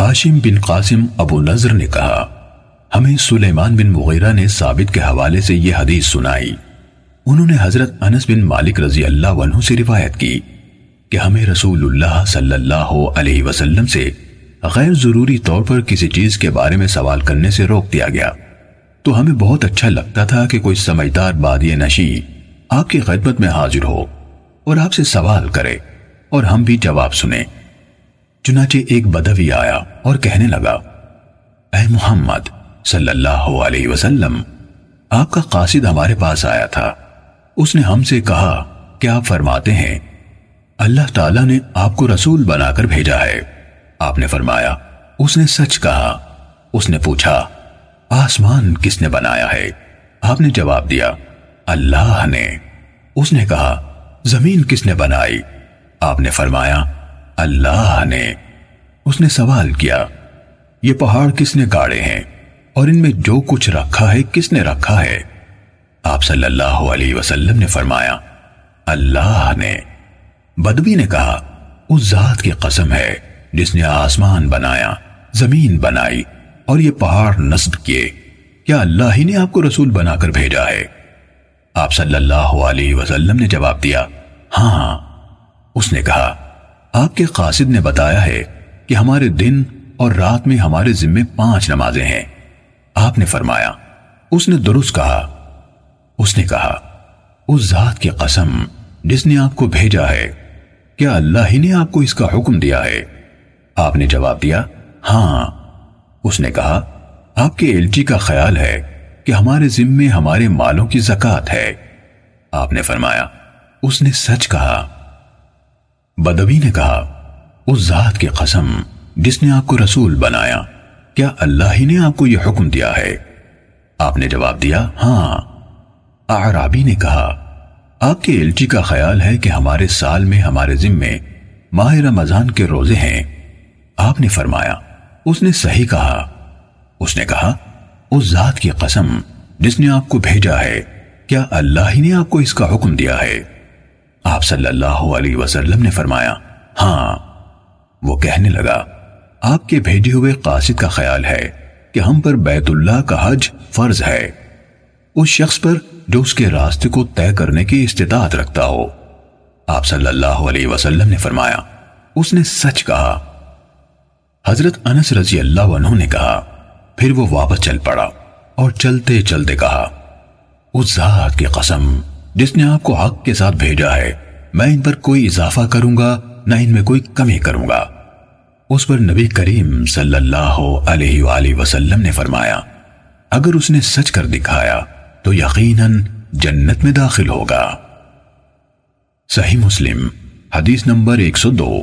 ہاشم بن قاسم ابو نظر نے کہا، ہمیں سلیمان بن مغیرہ نے ثابت کے حوالے سے یہ حدیث سنائی۔ انہوں نے حضرت انس بن مالک رضی اللہ عنہ سے روایت کی کہ ہمیں رسول اللہ صلی اللہ علیہ وسلم سے غیر ضروری طور پر کسی چیز کے بارے میں سوال کرنے سے روک دیا گیا۔ تو ہمیں بہت اچھا لگتا تھا کہ کوئی سمجھدار بادی نشی آپ کی خدمت میں حاضر ہو اور آپ سے سوال کرے اور ہم بھی جواب سنیں۔ چنانچہ ایک بدوی آیا اور کہنے لگا، اے محمد صلی اللہ علیہ وسلم، آپ کا قاصد ہمارے پاس آیا تھا۔ اس نے ہم سے کہا کہ آپ فرماتے ہیں، اللہ تعالیٰ نے آپ کو رسول بنا کر بھیجا ہے۔ آپ نے فرمایا، اس نے سچ کہا۔ اس نے پوچھا، آسمان کس نے بنایا ہے؟ آپ نے جواب دیا، اللہ نے۔ اس نے کہا، زمین کس نے بنائی؟ آپ نے فرمایا اللہ نے اس نے سوال کیا، یہ پہاڑ کس نے گاڑے ہیں؟ اور ان میں جو کچھ رکھا ہے، کس نے رکھا ہے؟ آپ صلی اللہ علیہ وسلم نے فرمایا، اللہ نے۔ بدوی نے کہا، اس ذات کی قسم ہے جس نے آسمان بنایا، زمین بنائی اور یہ پہاڑ نصب کیے۔ کیا اللہ ہی نے آپ کو رسول بنا کر بھیجا ہے؟ آپ صلی اللہ علیہ وسلم نے جواب دیا ہاں۔ اس نے کہا آپ کے قاصد نے بتایا ہے کہ ہمارے دن اور رات میں ہمارے ذمے پانچ نمازیں ہیں۔ آپ نے فرمایا، اس نے درست کہا۔ اس نے کہا، اس ذات کی قسم جس نے آپ کو بھیجا ہے، کیا اللہ ہی نے آپ کو اس کا حکم دیا ہے؟ آپ نے جواب دیا ہاں۔ اس نے کہا، آپ کے ایلچی کا خیال ہے کہ ہمارے ذمے ہمارے مالوں کی زکات ہے۔ آپ نے فرمایا، اس نے سچ کہا۔ بدوی نے کہا، اس ذات کی قسم، جس نے آپ کو رسول بنایا، کیا اللہ ہی نے آپ کو یہ حکم دیا ہے؟ آپ نے جواب دیا ہاں. اعرابی نے کہا، آپ کے الچی کا خیال ہے کہ ہمارے سال میں، ہمارے ذمے ماہ رمضان کے روزے ہیں۔ آپ نے فرمایا، اس نے صحیح کہا۔ اس نے کہا، اس ذات کی قسم، جس نے آپ کو بھیجا ہے، کیا اللہ ہی نے آپ کو اس کا حکم دیا ہے؟ آپ صلی اللہ علیہ وسلم نے فرمایا ہاں وہ کہنے لگا، آپ کے بھیجے ہوئے قاصد کا خیال ہے کہ ہم پر بیت اللہ کا حج فرض ہے۔ اس شخص پر جو اس کے راستے کو طے کرنے کی استطاعت رکھتا ہو۔ آپ صلی اللہ علیہ وسلم نے فرمایا، اس نے سچ کہا۔ حضرت انس رضی اللہ عنہ نے کہا، پھر وہ واپس چل پڑا اور چلتے چلتے کہا، اس ذات کی قسم جس نے آپ کو حق کے ساتھ بھیجا ہے، میں ان پر کوئی اضافہ کروں گا، نہ ان میں کوئی کمی کروں گا۔ اس پر نبی کریم صلی اللہ علیہ وآلہ وسلم نے فرمایا، اگر اس نے سچ کر دکھایا، تو یقیناً جنت میں داخل ہوگا۔ صحیح مسلم، حدیث نمبر ایک سو دو۔